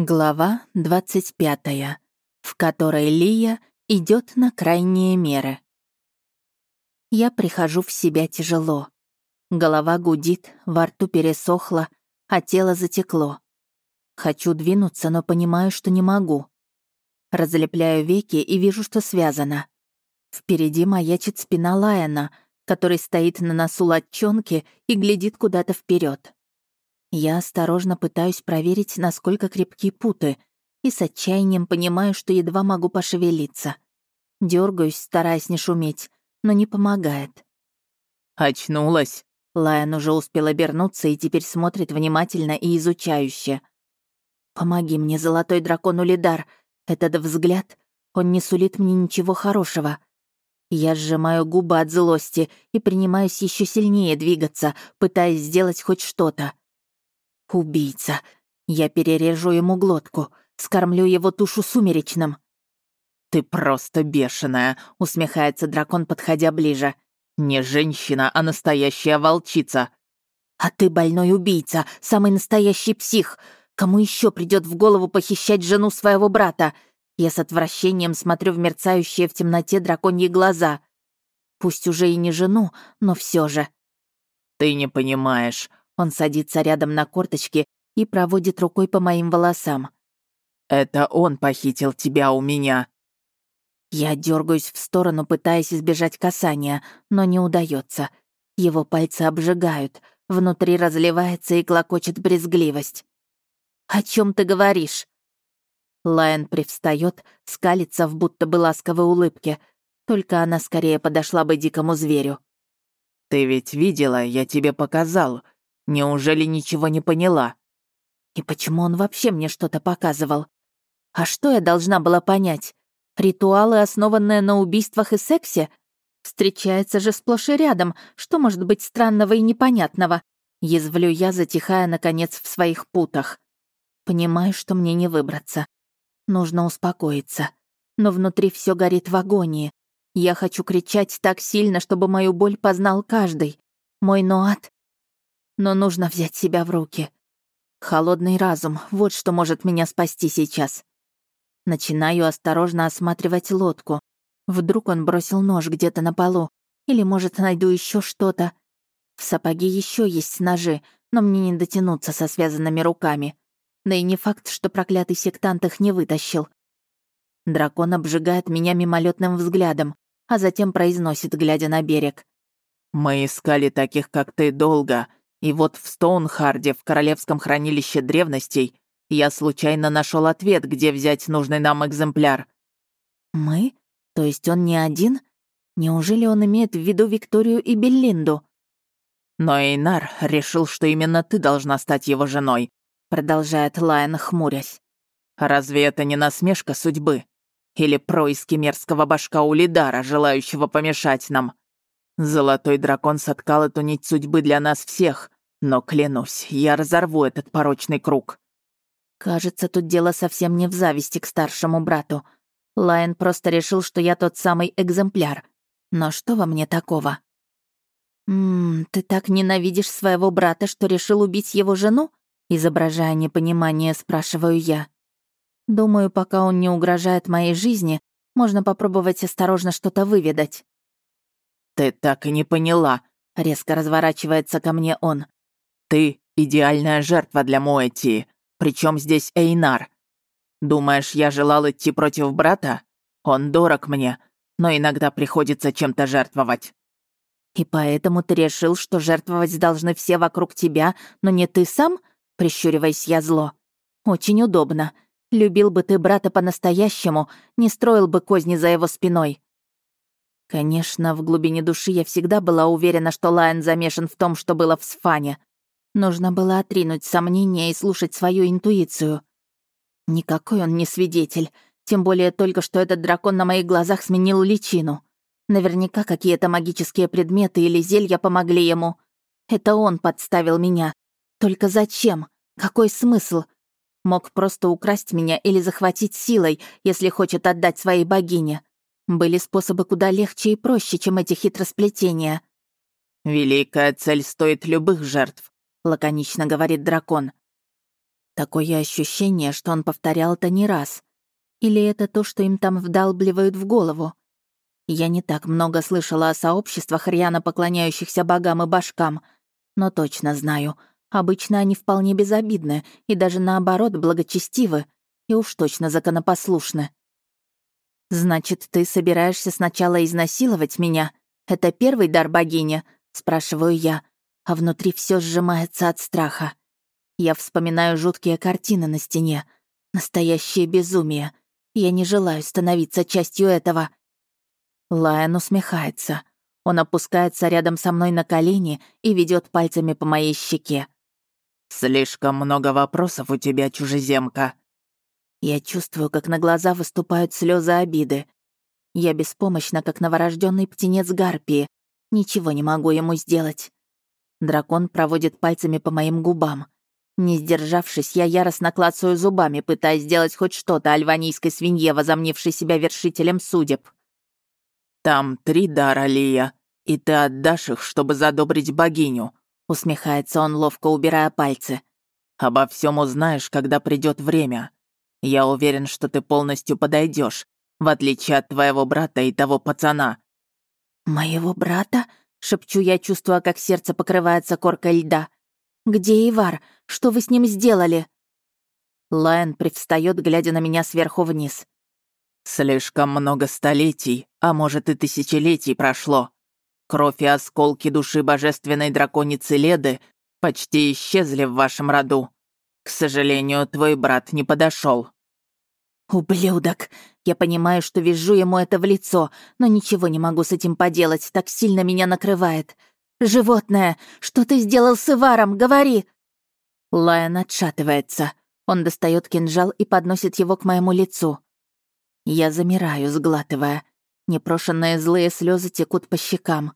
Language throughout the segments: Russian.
Глава 25, в которой Лия идет на крайние меры. Я прихожу в себя тяжело. Голова гудит, во рту пересохло, а тело затекло. Хочу двинуться, но понимаю, что не могу. Разлепляю веки и вижу, что связано. Впереди маячит спина Лайена, который стоит на носу латчонки и глядит куда-то вперед. Я осторожно пытаюсь проверить, насколько крепки путы, и с отчаянием понимаю, что едва могу пошевелиться. Дергаюсь, стараясь не шуметь, но не помогает. «Очнулась!» Лайон уже успел обернуться и теперь смотрит внимательно и изучающе. «Помоги мне, золотой дракон Улидар. Этот взгляд, он не сулит мне ничего хорошего». Я сжимаю губы от злости и принимаюсь еще сильнее двигаться, пытаясь сделать хоть что-то. Убийца. Я перережу ему глотку, скормлю его тушу сумеречным. «Ты просто бешеная», — усмехается дракон, подходя ближе. «Не женщина, а настоящая волчица». «А ты больной убийца, самый настоящий псих. Кому еще придет в голову похищать жену своего брата?» Я с отвращением смотрю в мерцающие в темноте драконьи глаза. Пусть уже и не жену, но все же. «Ты не понимаешь. Он садится рядом на корточки и проводит рукой по моим волосам. «Это он похитил тебя у меня». Я дергаюсь в сторону, пытаясь избежать касания, но не удается. Его пальцы обжигают, внутри разливается и клокочет брезгливость. «О чем ты говоришь?» Лайон привстает, скалится в будто бы ласковой улыбке, только она скорее подошла бы дикому зверю. «Ты ведь видела, я тебе показал. Неужели ничего не поняла? И почему он вообще мне что-то показывал? А что я должна была понять? Ритуалы, основанные на убийствах и сексе? Встречается же сплошь и рядом, что может быть странного и непонятного? Язвлю я, затихая, наконец, в своих путах. Понимаю, что мне не выбраться. Нужно успокоиться. Но внутри все горит в агонии. Я хочу кричать так сильно, чтобы мою боль познал каждый. Мой Ноат но нужно взять себя в руки. Холодный разум — вот что может меня спасти сейчас. Начинаю осторожно осматривать лодку. Вдруг он бросил нож где-то на полу. Или, может, найду еще что-то. В сапоге еще есть ножи, но мне не дотянуться со связанными руками. Да и не факт, что проклятый сектант их не вытащил. Дракон обжигает меня мимолетным взглядом, а затем произносит, глядя на берег. «Мы искали таких, как ты, долго, и вот в Стоунхарде, в Королевском хранилище древностей, я случайно нашел ответ, где взять нужный нам экземпляр. Мы? То есть он не один? Неужели он имеет в виду Викторию и Беллинду? Но Эйнар решил, что именно ты должна стать его женой, продолжает Лайон, хмурясь. Разве это не насмешка судьбы? Или происки мерзкого башка Улидара, желающего помешать нам? Золотой дракон соткал эту нить судьбы для нас всех, но, клянусь, я разорву этот порочный круг». «Кажется, тут дело совсем не в зависти к старшему брату. Лайн просто решил, что я тот самый экземпляр. Но что во мне такого?» «Ммм, ты так ненавидишь своего брата, что решил убить его жену?» Изображая непонимание, спрашиваю я. «Думаю, пока он не угрожает моей жизни, можно попробовать осторожно что-то выведать». «Ты так и не поняла», — резко разворачивается ко мне он. «Ты — идеальная жертва для Моэти. Причем здесь Эйнар? Думаешь, я желал идти против брата? Он дорог мне, но иногда приходится чем-то жертвовать». «И поэтому ты решил, что жертвовать должны все вокруг тебя, но не ты сам?» — прищуриваясь я зло. «Очень удобно. Любил бы ты брата по-настоящему, не строил бы козни за его спиной. Конечно, в глубине души я всегда была уверена, что Лайон замешан в том, что было в Сфане. Нужно было отринуть сомнения и слушать свою интуицию. Никакой он не свидетель, тем более только что этот дракон на моих глазах сменил личину. Наверняка какие-то магические предметы или зелья помогли ему. Это он подставил меня. Только зачем? Какой смысл? Мог просто украсть меня или захватить силой, если хочет отдать своей богине. Были способы куда легче и проще, чем эти хитросплетения. «Великая цель стоит любых жертв», — лаконично говорит дракон. Такое ощущение, что он повторял это не раз. Или это то, что им там вдалбливают в голову? Я не так много слышала о сообществах, рьяно поклоняющихся богам и башкам, но точно знаю, обычно они вполне безобидны и даже наоборот благочестивы и уж точно законопослушны. «Значит, ты собираешься сначала изнасиловать меня? Это первый дар богини?» — спрашиваю я, а внутри все сжимается от страха. Я вспоминаю жуткие картины на стене. Настоящее безумие. Я не желаю становиться частью этого. Лайон усмехается. Он опускается рядом со мной на колени и ведет пальцами по моей щеке. «Слишком много вопросов у тебя, чужеземка». Я чувствую, как на глаза выступают слезы обиды. Я беспомощна, как новорожденный птенец Гарпии. Ничего не могу ему сделать. Дракон проводит пальцами по моим губам. Не сдержавшись, я яростно клацаю зубами, пытаясь сделать хоть что-то альванийской свинье, возомнившей себя вершителем судеб. «Там три дара, Лия, и ты отдашь их, чтобы задобрить богиню», усмехается он, ловко убирая пальцы. «Обо всем узнаешь, когда придет время. Я уверен, что ты полностью подойдешь, в отличие от твоего брата и того пацана». «Моего брата?» — шепчу я, чувствуя, как сердце покрывается коркой льда. «Где Ивар? Что вы с ним сделали?» Лайон привстает, глядя на меня сверху вниз. «Слишком много столетий, а может и тысячелетий прошло. Кровь и осколки души божественной драконицы Леды почти исчезли в вашем роду. К сожалению, твой брат не подошел. «Ублюдок! Я понимаю, что вижу ему это в лицо, но ничего не могу с этим поделать, так сильно меня накрывает. «Животное! Что ты сделал с Иваром? Говори!» Лайон отшатывается. Он достает кинжал и подносит его к моему лицу. Я замираю, сглатывая. Непрошенные злые слезы текут по щекам.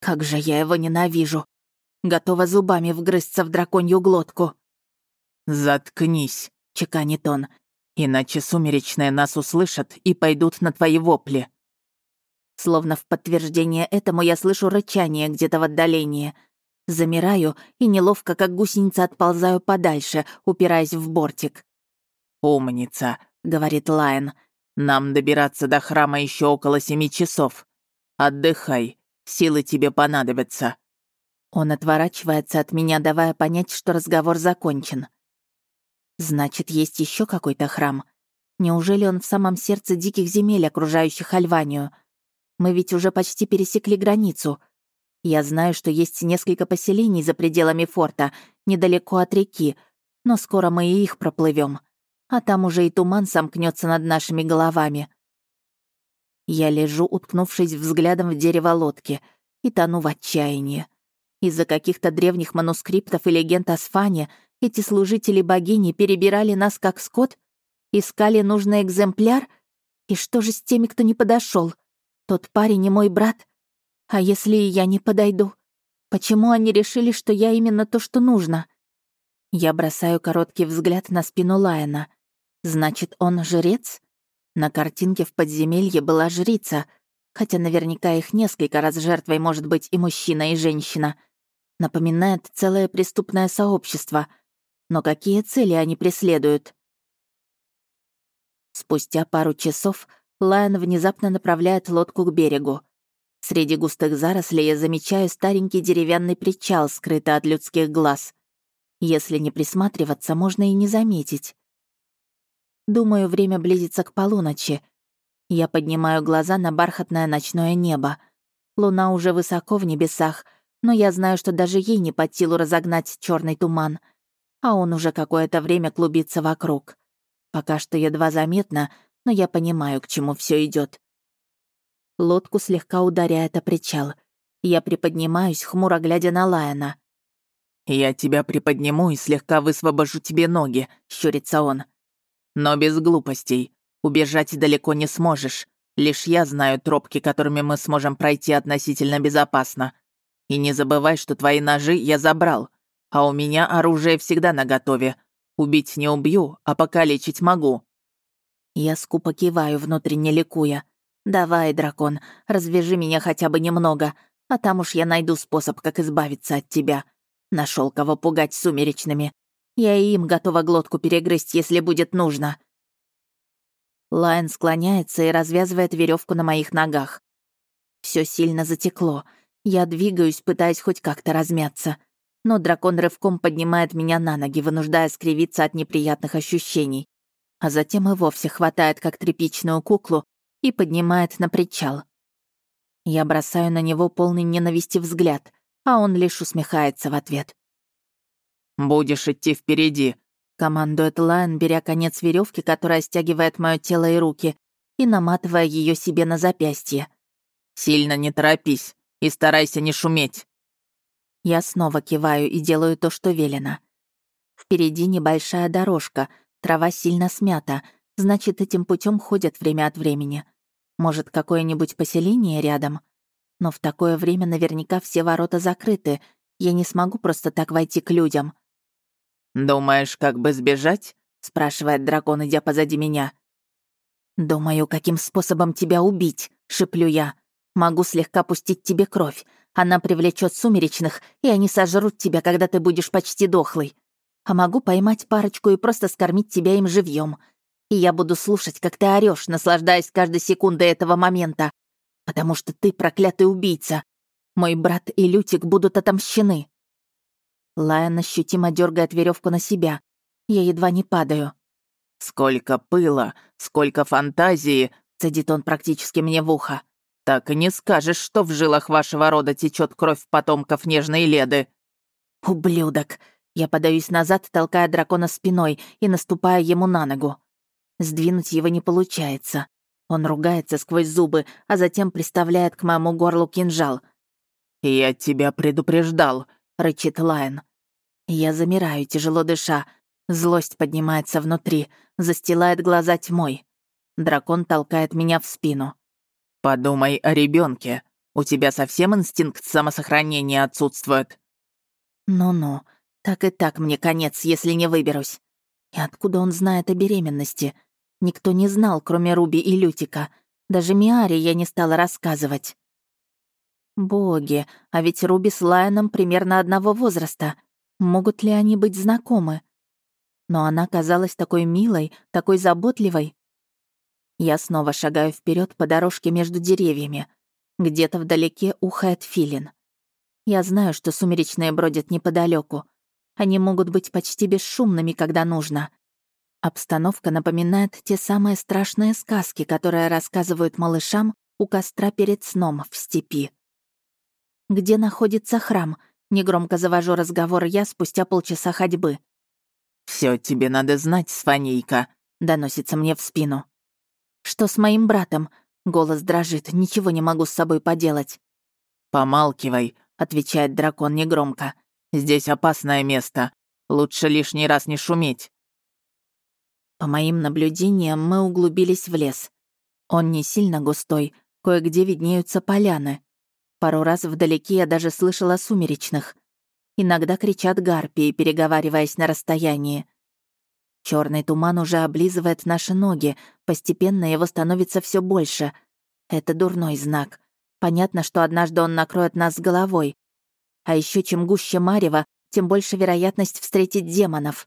Как же я его ненавижу. Готова зубами вгрызться в драконью глотку. «Заткнись», — чеканит он. «Иначе сумеречные нас услышат и пойдут на твои вопли». Словно в подтверждение этому я слышу рычание где-то в отдалении. Замираю и неловко, как гусеница, отползаю подальше, упираясь в бортик. «Умница», — говорит Лайн. «Нам добираться до храма еще около семи часов. Отдыхай, силы тебе понадобятся». Он отворачивается от меня, давая понять, что разговор закончен. Значит, есть еще какой-то храм. Неужели он в самом сердце диких земель, окружающих Альванию? Мы ведь уже почти пересекли границу. Я знаю, что есть несколько поселений за пределами форта, недалеко от реки, но скоро мы и их проплывем. А там уже и туман сомкнется над нашими головами. Я лежу, уткнувшись взглядом в дерево лодки, и тону в отчаянии. Из-за каких-то древних манускриптов и легенд о Сфане эти служители богини перебирали нас как скот, искали нужный экземпляр. И что же с теми, кто не подошел? Тот парень не мой брат. А если я не подойду? Почему они решили, что я именно то, что нужно? Я бросаю короткий взгляд на спину Лайена. Значит, он жрец? На картинке в подземелье была жрица, хотя наверняка их несколько раз жертвой может быть и мужчина, и женщина. Напоминает целое преступное сообщество. Но какие цели они преследуют? Спустя пару часов Лайон внезапно направляет лодку к берегу. Среди густых зарослей я замечаю старенький деревянный причал, скрытый от людских глаз. Если не присматриваться, можно и не заметить. Думаю, время близится к полуночи. Я поднимаю глаза на бархатное ночное небо. Луна уже высоко в небесах, но я знаю, что даже ей не под силу разогнать черный туман. А он уже какое-то время клубится вокруг. Пока что едва заметно, но я понимаю, к чему все идет. Лодку слегка ударяет о причал. Я приподнимаюсь, хмуро глядя на Лайона. «Я тебя приподниму и слегка высвобожу тебе ноги», — щурится он. «Но без глупостей. Убежать далеко не сможешь. Лишь я знаю тропки, которыми мы сможем пройти относительно безопасно. И не забывай, что твои ножи я забрал, а у меня оружие всегда наготове. Убить не убью, а покалечить могу». Я скупо киваю, внутренне ликуя. «Давай, дракон, развяжи меня хотя бы немного, а там уж я найду способ, как избавиться от тебя. Нашел кого пугать сумеречными. Я и им готова глотку перегрызть, если будет нужно. Лайн склоняется и развязывает веревку на моих ногах. Все сильно затекло. Я двигаюсь, пытаясь хоть как-то размяться. Но дракон рывком поднимает меня на ноги, вынуждая скривиться от неприятных ощущений. А затем и вовсе хватает, как тряпичную куклу, и поднимает на причал. Я бросаю на него полный ненависти взгляд, а он лишь усмехается в ответ. «Будешь идти впереди», — командует Лайн, беря конец веревки, которая стягивает мое тело и руки, и наматывая ее себе на запястье. «Сильно не торопись и старайся не шуметь». Я снова киваю и делаю то, что велено. Впереди небольшая дорожка, трава сильно смята, значит, этим путем ходят время от времени. Может, какое-нибудь поселение рядом? Но в такое время наверняка все ворота закрыты. Я не смогу просто так войти к людям. «Думаешь, как бы сбежать?» — спрашивает дракон, идя позади меня. «Думаю, каким способом тебя убить?» — шиплю я. «Могу слегка пустить тебе кровь. Она привлечет сумеречных, и они сожрут тебя, когда ты будешь почти дохлый. А могу поймать парочку и просто скормить тебя им живьем. И я буду слушать, как ты орешь, наслаждаясь каждой секундой этого момента. Потому что ты проклятый убийца. Мой брат и Лютик будут отомщены». Лайон ощутимо дергает веревку на себя. Я едва не падаю. «Сколько пыла, сколько фантазии!» — цедит он практически мне в ухо. «Так и не скажешь, что в жилах вашего рода течет кровь потомков нежной леды». «Ублюдок!» Я подаюсь назад, толкая дракона спиной и наступая ему на ногу. Сдвинуть его не получается. Он ругается сквозь зубы, а затем приставляет к моему горлу кинжал. «Я тебя предупреждал», — рычит Лайн. Я замираю, тяжело дыша. Злость поднимается внутри, застилает глаза тьмой. Дракон толкает меня в спину. «Подумай о ребенке. У тебя совсем инстинкт самосохранения отсутствует?» «Ну-ну, так и так мне конец, если не выберусь. И откуда он знает о беременности? Никто не знал, кроме Руби и Лютика. Даже Миаре я не стала рассказывать. Боги, а ведь Руби с Лайоном примерно одного возраста. Могут ли они быть знакомы? Но она казалась такой милой, такой заботливой. Я снова шагаю вперед по дорожке между деревьями. Где-то вдалеке ухает филин. Я знаю, что сумеречные бродят неподалеку. Они могут быть почти бесшумными, когда нужно. Обстановка напоминает те самые страшные сказки, которые рассказывают малышам у костра перед сном в степи. «Где находится храм?» — негромко завожу разговор я спустя полчаса ходьбы. Все тебе надо знать, Сванейка», — доносится мне в спину. «Что с моим братом?» — голос дрожит, ничего не могу с собой поделать. «Помалкивай», — отвечает дракон негромко. «Здесь опасное место. Лучше лишний раз не шуметь». По моим наблюдениям, мы углубились в лес. Он не сильно густой, кое-где виднеются поляны. Пару раз вдалеке я даже слышала сумеречных. Иногда кричат гарпии, переговариваясь на расстоянии. Черный туман уже облизывает наши ноги, постепенно его становится все больше. Это дурной знак. Понятно, что однажды он накроет нас головой. А еще чем гуще марево, тем больше вероятность встретить демонов.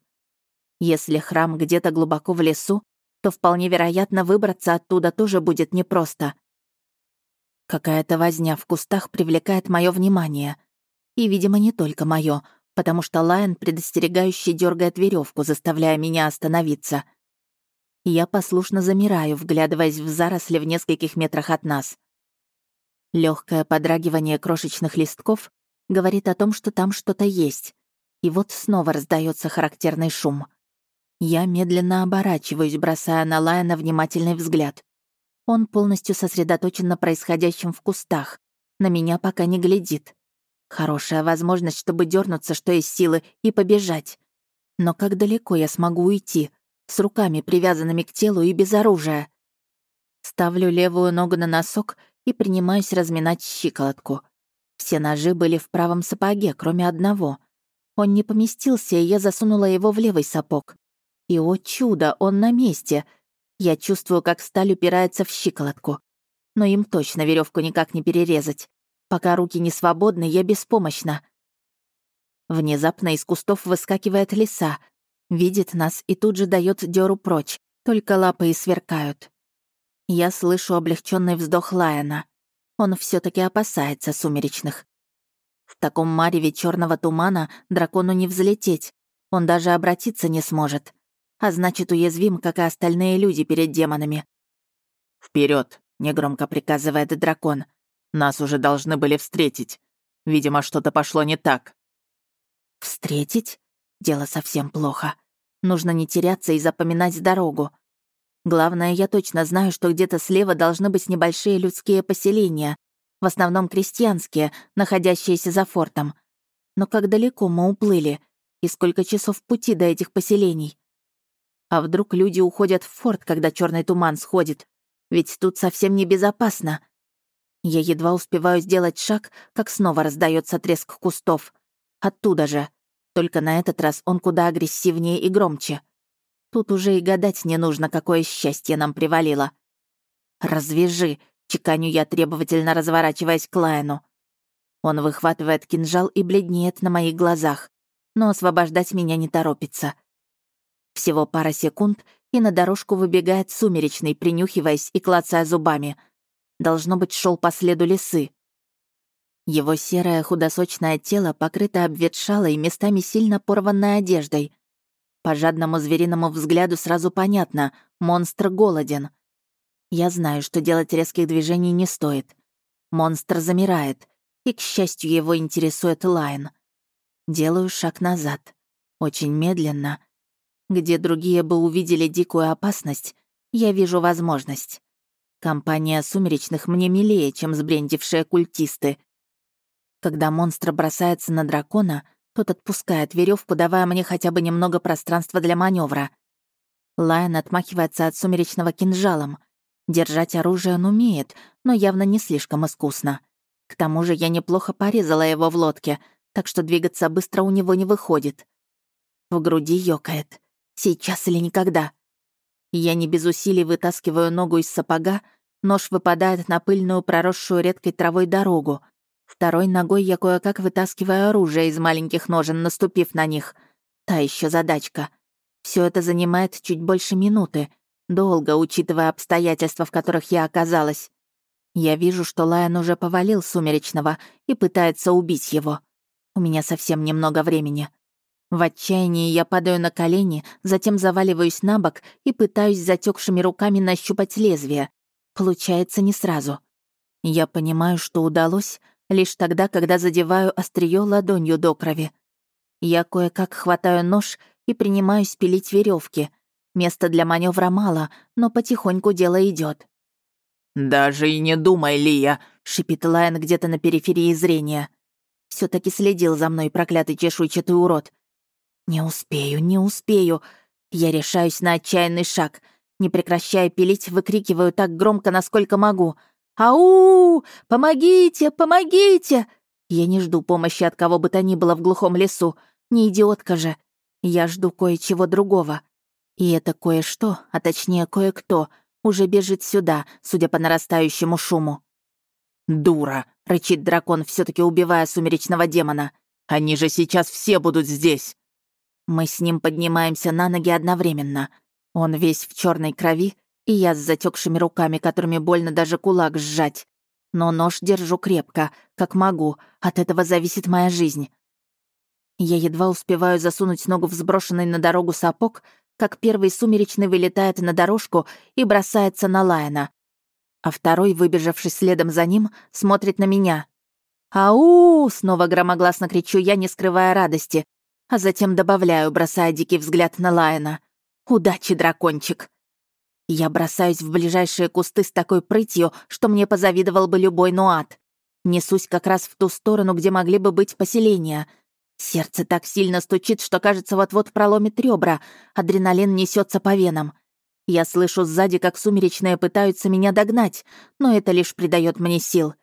Если храм где-то глубоко в лесу, то вполне вероятно выбраться оттуда тоже будет непросто. Какая-то возня в кустах привлекает мое внимание. И, видимо, не только мое, потому что Лайон предостерегающе дергает веревку, заставляя меня остановиться. Я послушно замираю, вглядываясь в заросли в нескольких метрах от нас. Легкое подрагивание крошечных листков говорит о том, что там что-то есть. И вот снова раздается характерный шум. Я медленно оборачиваюсь, бросая на Лайона внимательный взгляд. Он полностью сосредоточен на происходящем в кустах. На меня пока не глядит. Хорошая возможность, чтобы дернуться, что из силы, и побежать. Но как далеко я смогу уйти? С руками, привязанными к телу и без оружия. Ставлю левую ногу на носок и принимаюсь разминать щиколотку. Все ножи были в правом сапоге, кроме одного. Он не поместился, и я засунула его в левый сапог. И, о чудо, он на месте — я чувствую, как сталь упирается в щиколотку. Но им точно веревку никак не перерезать. Пока руки не свободны, я беспомощна. Внезапно из кустов выскакивает лиса, Видит нас и тут же дает дёру прочь, только лапы и сверкают. Я слышу облегченный вздох Лайона. Он все таки опасается сумеречных. В таком мареве черного тумана дракону не взлететь. Он даже обратиться не сможет. А значит, уязвим, как и остальные люди перед демонами. Вперед! негромко приказывает дракон. «Нас уже должны были встретить. Видимо, что-то пошло не так». «Встретить? Дело совсем плохо. Нужно не теряться и запоминать дорогу. Главное, я точно знаю, что где-то слева должны быть небольшие людские поселения, в основном крестьянские, находящиеся за фортом. Но как далеко мы уплыли? И сколько часов пути до этих поселений? А вдруг люди уходят в форт, когда черный туман сходит? Ведь тут совсем небезопасно. Я едва успеваю сделать шаг, как снова раздается треск кустов. Оттуда же. Только на этот раз он куда агрессивнее и громче. Тут уже и гадать не нужно, какое счастье нам привалило. «Развяжи!» — чеканю я, требовательно разворачиваясь к Лайну. Он выхватывает кинжал и бледнеет на моих глазах, но освобождать меня не торопится. Всего пара секунд, и на дорожку выбегает сумеречный, принюхиваясь и клацая зубами. Должно быть, шел по следу лисы. Его серое худосочное тело покрыто обветшалой, местами сильно порванной одеждой. По жадному звериному взгляду сразу понятно — монстр голоден. Я знаю, что делать резких движений не стоит. Монстр замирает, и, к счастью, его интересует Лайн. Делаю шаг назад. Очень медленно, где другие бы увидели дикую опасность, я вижу возможность. Компания сумеречных мне милее, чем сбрендившие культисты. Когда монстр бросается на дракона, тот отпускает веревку, давая мне хотя бы немного пространства для маневра. Лайн отмахивается от сумеречного кинжалом. Держать оружие он умеет, но явно не слишком искусно. К тому же я неплохо порезала его в лодке, так что двигаться быстро у него не выходит. В груди ёкает. Сейчас или никогда. Я не без усилий вытаскиваю ногу из сапога, нож выпадает на пыльную, проросшую редкой травой дорогу. Второй ногой я кое-как вытаскиваю оружие из маленьких ножен, наступив на них. Та еще задачка. Все это занимает чуть больше минуты. Долго, учитывая обстоятельства, в которых я оказалась. Я вижу, что Лайон уже повалил Сумеречного и пытается убить его. У меня совсем немного времени. В отчаянии я падаю на колени, затем заваливаюсь на бок и пытаюсь затекшими руками нащупать лезвие. Получается не сразу. Я понимаю, что удалось лишь тогда, когда задеваю острие ладонью до крови. Я кое-как хватаю нож и принимаюсь пилить веревки. Места для маневра мало, но потихоньку дело идет. «Даже и не думай, Лия!» — шипит Лайн где-то на периферии зрения. все таки следил за мной проклятый чешуйчатый урод. Не успею, не успею. Я решаюсь на отчаянный шаг. Не прекращая пилить, выкрикиваю так громко, насколько могу. «Ау! Помогите! Помогите!» Я не жду помощи от кого бы то ни было в глухом лесу. Не идиотка же. Я жду кое-чего другого. И это кое-что, а точнее кое-кто, уже бежит сюда, судя по нарастающему шуму. «Дура!» — рычит дракон, все таки убивая сумеречного демона. «Они же сейчас все будут здесь!» Мы с ним поднимаемся на ноги одновременно. Он весь в черной крови, и я с затекшими руками, которыми больно даже кулак сжать. Но нож держу крепко, как могу, от этого зависит моя жизнь. Я едва успеваю засунуть ногу в сброшенный на дорогу сапог, как первый сумеречный вылетает на дорожку и бросается на Лайна. А второй, выбежавший следом за ним, смотрит на меня. «Ау!» — снова громогласно кричу я, не скрывая радости, а затем добавляю, бросая дикий взгляд на Лайна. «Удачи, дракончик!» Я бросаюсь в ближайшие кусты с такой прытью, что мне позавидовал бы любой нуат. Несусь как раз в ту сторону, где могли бы быть поселения. Сердце так сильно стучит, что, кажется, вот-вот проломит ребра. Адреналин несется по венам. Я слышу сзади, как сумеречные пытаются меня догнать, но это лишь придает мне сил.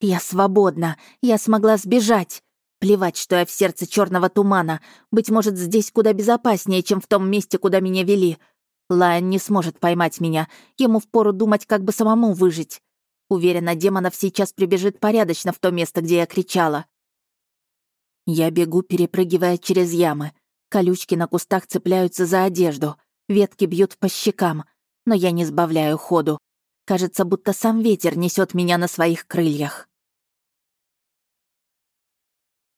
Я свободна, я смогла сбежать. Плевать, что я в сердце черного тумана. Быть может, здесь куда безопаснее, чем в том месте, куда меня вели. Лайон не сможет поймать меня. Ему впору думать, как бы самому выжить. Уверена, демонов сейчас прибежит порядочно в то место, где я кричала. Я бегу, перепрыгивая через ямы. Колючки на кустах цепляются за одежду, ветки бьют по щекам, но я не сбавляю ходу. Кажется, будто сам ветер несет меня на своих крыльях.